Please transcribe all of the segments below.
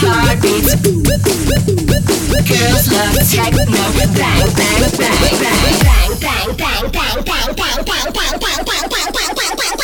heartbeat. Girls love techno. Bang, bang, bang, bang, bang, bang, bang, bang, bang, bang, bang, bang, bang, bang, bang, bang, bang, bang.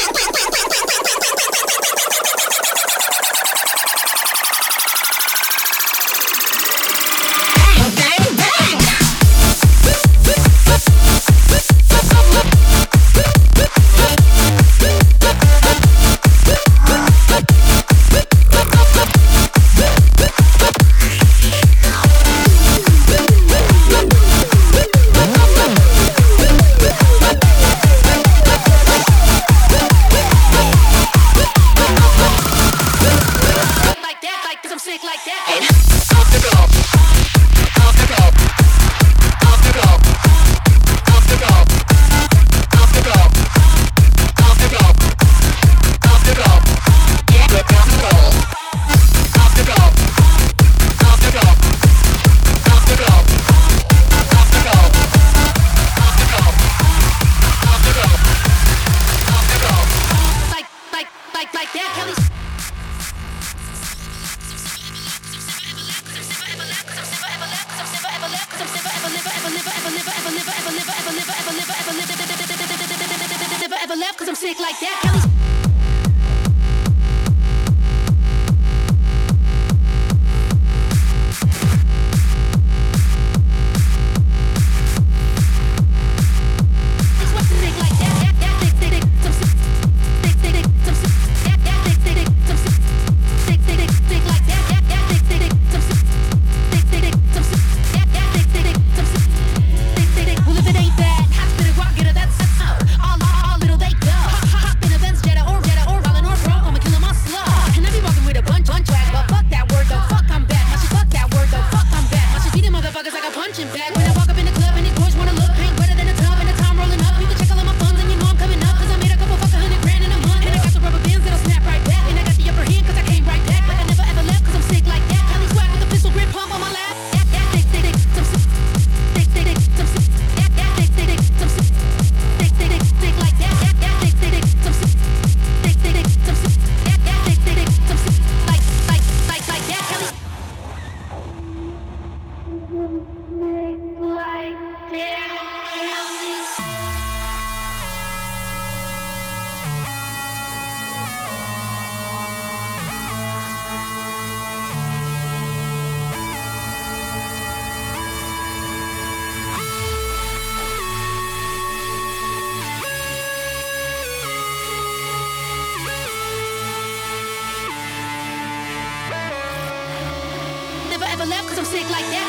like that.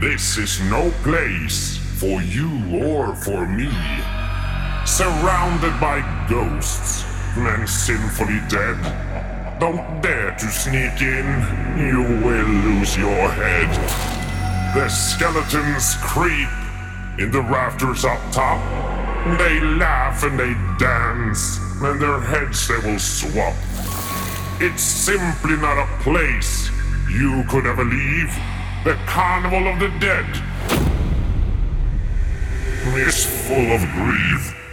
This is no place for you or for me. Surrounded by ghosts and sinfully dead. Don't dare to sneak in, you will lose your head. The skeletons creep in the rafters up top. They laugh and they dance, and their heads they will swap. It's simply not a place you could ever leave. The Carnival of the Dead is full of grief.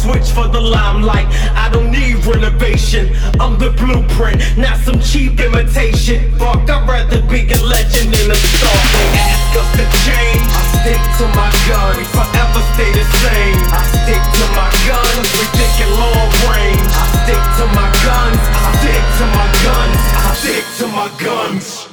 switch for the limelight. I don't need renovation. I'm the blueprint, not some cheap imitation. Fuck, I'd rather be a legend than a star. They ask us to change. I stick to my gun. We forever stay the same. I stick to my guns. We thinking long range. I stick to my guns. I stick to my guns. I stick to my guns.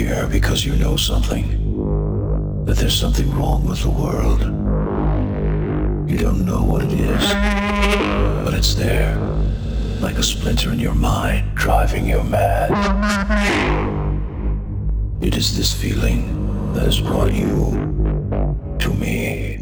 Here because you know something. That there's something wrong with the world. You don't know what it is, but it's there. Like a splinter in your mind, driving you mad. It is this feeling that has brought you to me.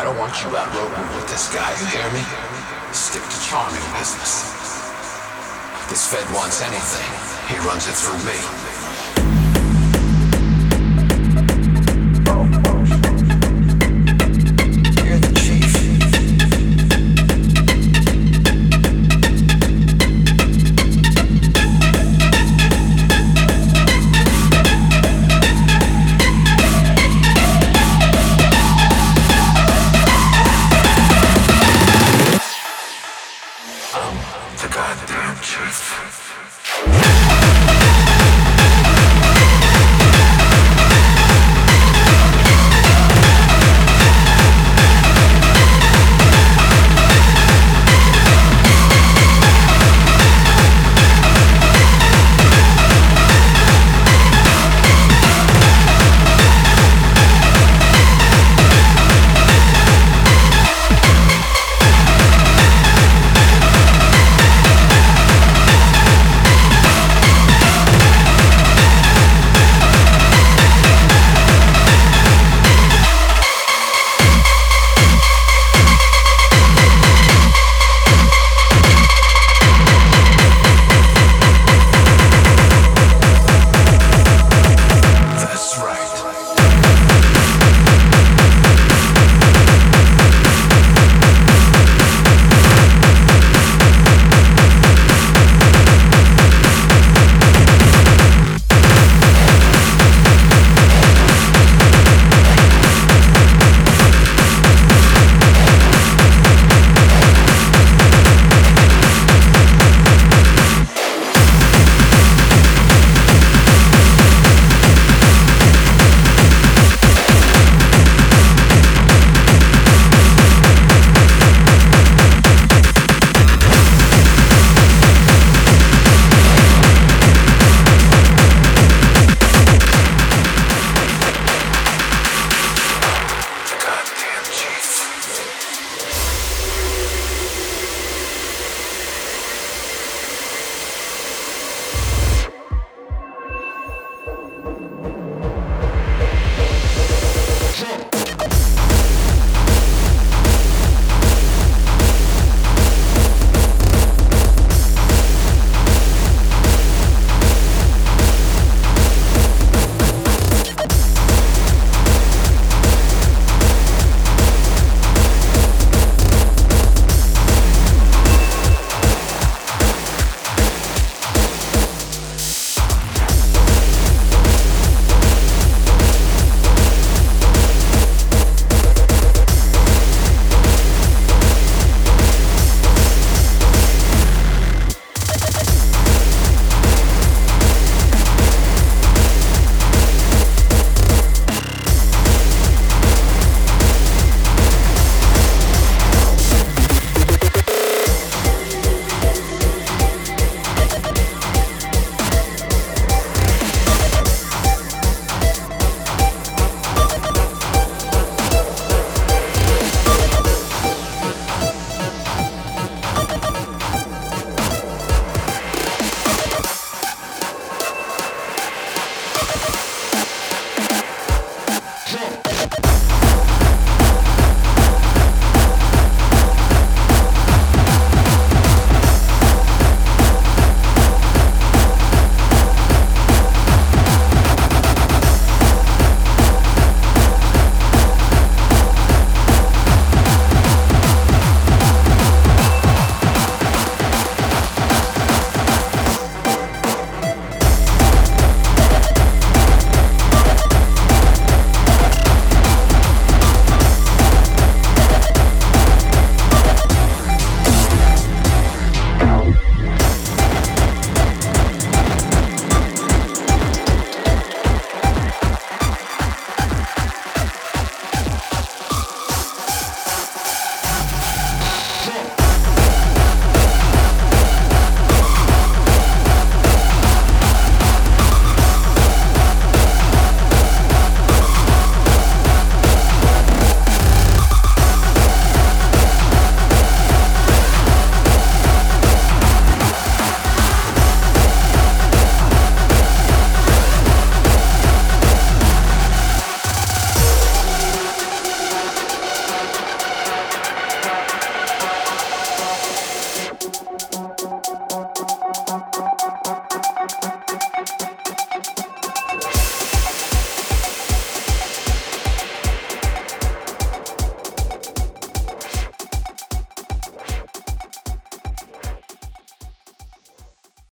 I don't want you out roping with this guy, you hear me? Stick to charming business. This Fed wants anything, he runs it through me.